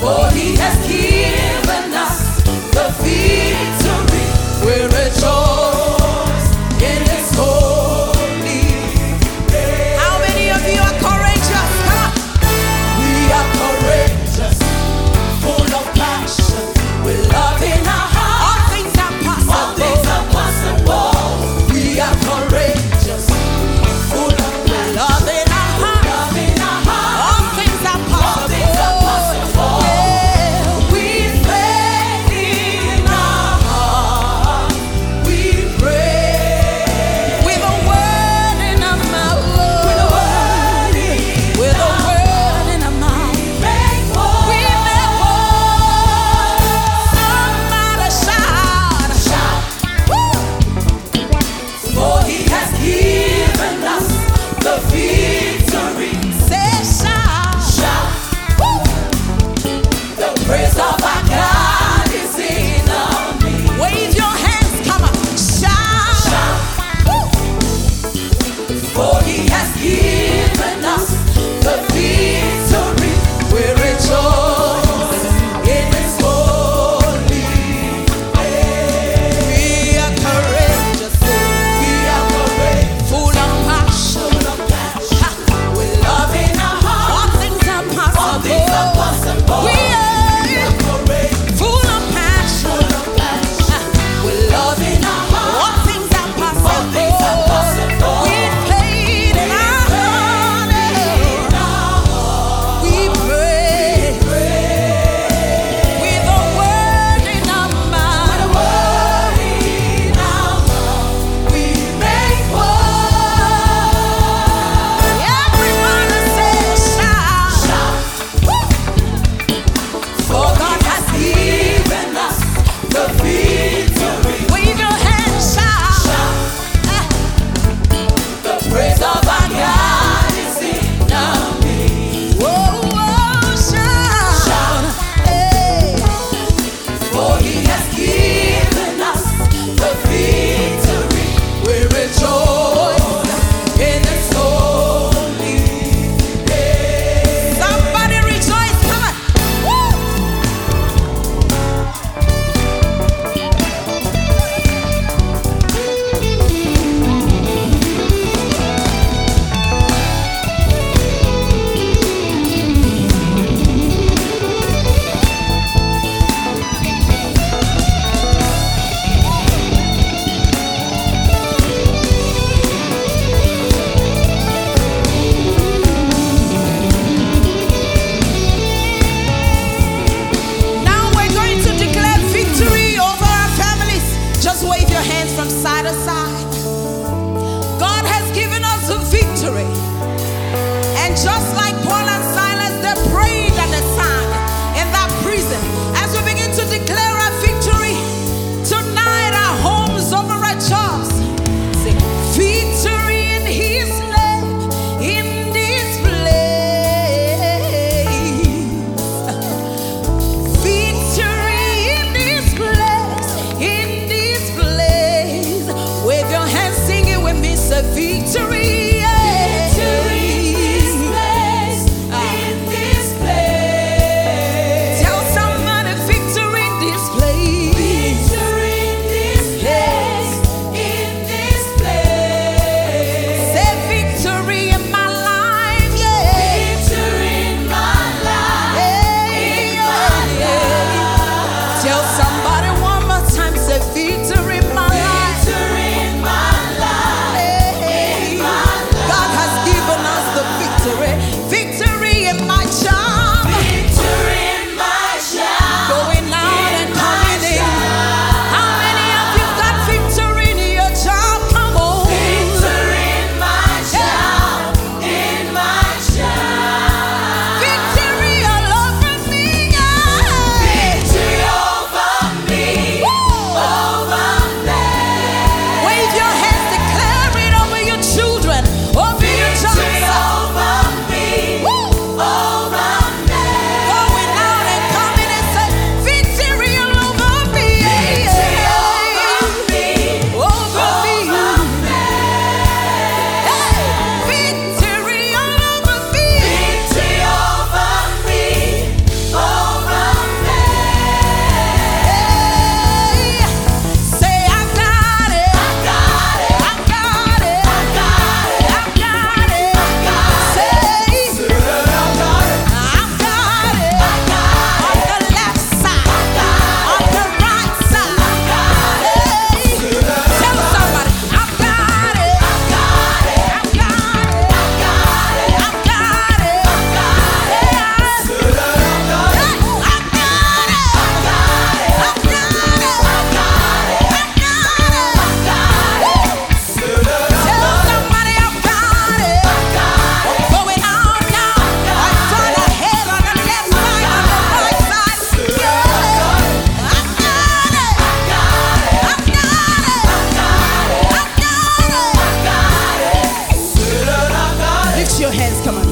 for he has killed. just like your hands, come on.